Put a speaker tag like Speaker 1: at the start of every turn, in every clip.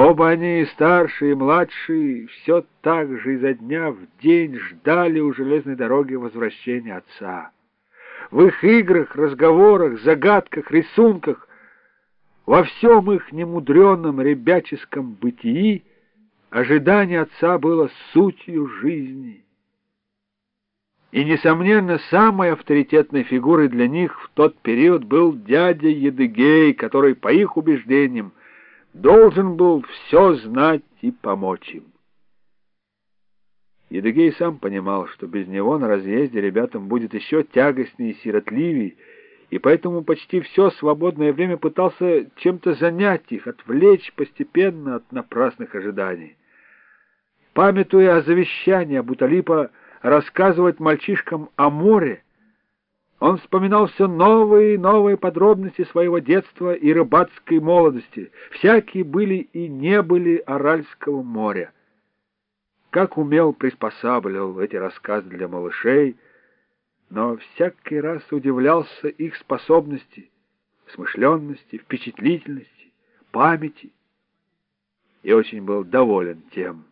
Speaker 1: Оба они, старшие и младшие, все так же изо дня в день ждали у железной дороги возвращения отца. В их играх, разговорах, загадках, рисунках, во всем их немудреном ребяческом бытии ожидание отца было сутью жизни. И, несомненно, самой авторитетной фигурой для них в тот период был дядя Едыгей, который, по их убеждениям, должен был все знать и помочь им. Едыгей сам понимал, что без него на разъезде ребятам будет еще тягостнее и сиротливее, и поэтому почти все свободное время пытался чем-то занять их, отвлечь постепенно от напрасных ожиданий. Памятуя о завещании Абуталипа рассказывать мальчишкам о море, он вспоминал все новые и новые подробности своего детства и рыбацкой молодости. Всякие были и не были Аральского моря. Как умел приспосабливал эти рассказы для малышей, но всякий раз удивлялся их способности, смышленности, впечатлительности, памяти и очень был доволен тем,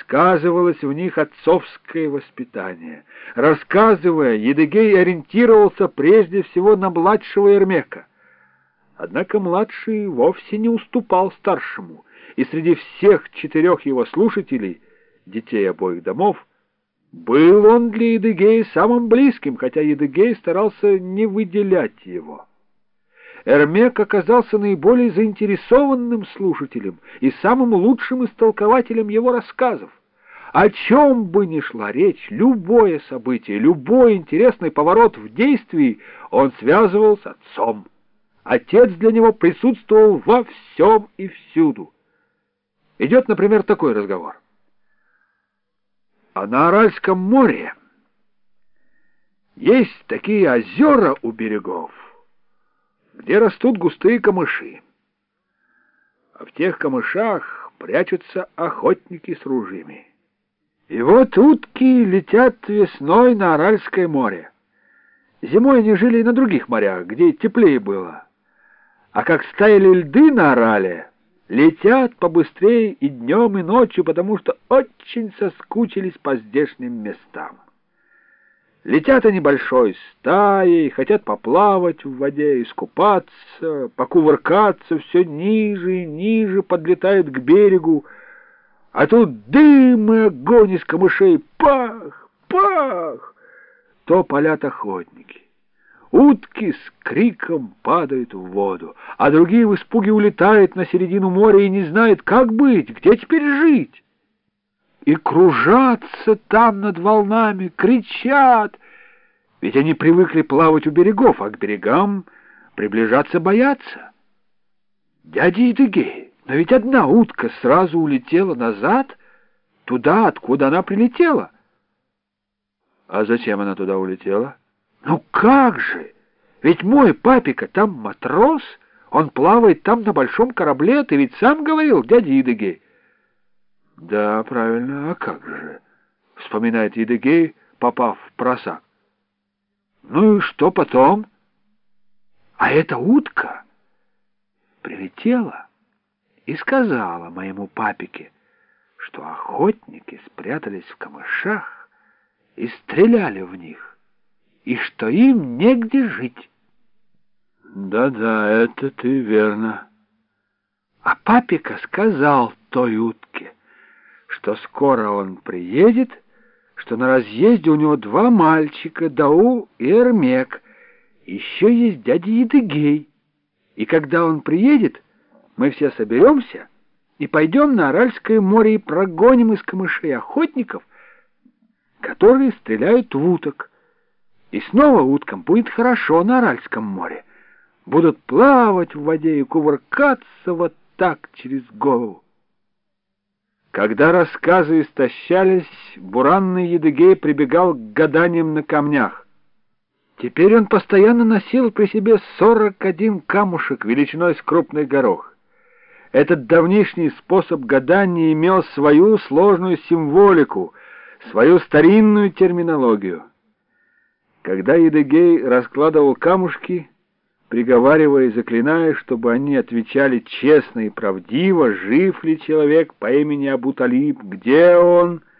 Speaker 1: сказывалось в них отцовское воспитание. Рассказывая, Едыгей ориентировался прежде всего на младшего Ермека. Однако младший вовсе не уступал старшему, и среди всех четырех его слушателей, детей обоих домов, был он для Едыгея самым близким, хотя Едыгей старался не выделять его. Эрмек оказался наиболее заинтересованным слушателем и самым лучшим истолкователем его рассказов. О чем бы ни шла речь, любое событие, любой интересный поворот в действии он связывал с отцом. Отец для него присутствовал во всем и всюду. Идет, например, такой разговор. А на Аральском море есть такие озера у берегов, где растут густые камыши. А в тех камышах прячутся охотники с ружьями. И вот утки летят весной на Аральское море. Зимой они жили и на других морях, где теплее было. А как стаяли льды на Арале, летят побыстрее и днем, и ночью, потому что очень соскучились по здешним местам. Летят они большой стаей, хотят поплавать в воде, искупаться, покувыркаться, все ниже и ниже подлетают к берегу, а тут дым и огонь из камышей, пах, пах, то полят охотники. Утки с криком падают в воду, а другие в испуге улетают на середину моря и не знают, как быть, где теперь жить и кружатся там над волнами, кричат. Ведь они привыкли плавать у берегов, а к берегам приближаться боятся. Дядя Едыгей, но ведь одна утка сразу улетела назад, туда, откуда она прилетела. А зачем она туда улетела? Ну как же! Ведь мой папика там матрос, он плавает там на большом корабле, ты ведь сам говорил, дядя Едыгей. Да, правильно, а как же? Вспоминает Едыгей, попав в просак. Ну и что потом? А эта утка прилетела и сказала моему папике, что охотники спрятались в камышах и стреляли в них, и что им негде жить. Да-да, это ты верно. А папика сказал той утке, что скоро он приедет, что на разъезде у него два мальчика, Дау и Эрмек, еще есть дядя Едыгей. И когда он приедет, мы все соберемся и пойдем на Аральское море и прогоним из камышей охотников, которые стреляют в уток. И снова уткам будет хорошо на Аральском море. Будут плавать в воде и кувыркаться вот так через голову. Когда рассказы истощались, буранный Едыгей прибегал к гаданиям на камнях. Теперь он постоянно носил при себе сорок один камушек величиной с крупный горох. Этот давнишний способ гадания имел свою сложную символику, свою старинную терминологию. Когда Едыгей раскладывал камушки, приговаривая и заклиная, чтобы они отвечали честно и правдиво, жив ли человек по имени Абуталиб, где он —